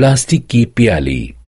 प्लास्टिक की प्याली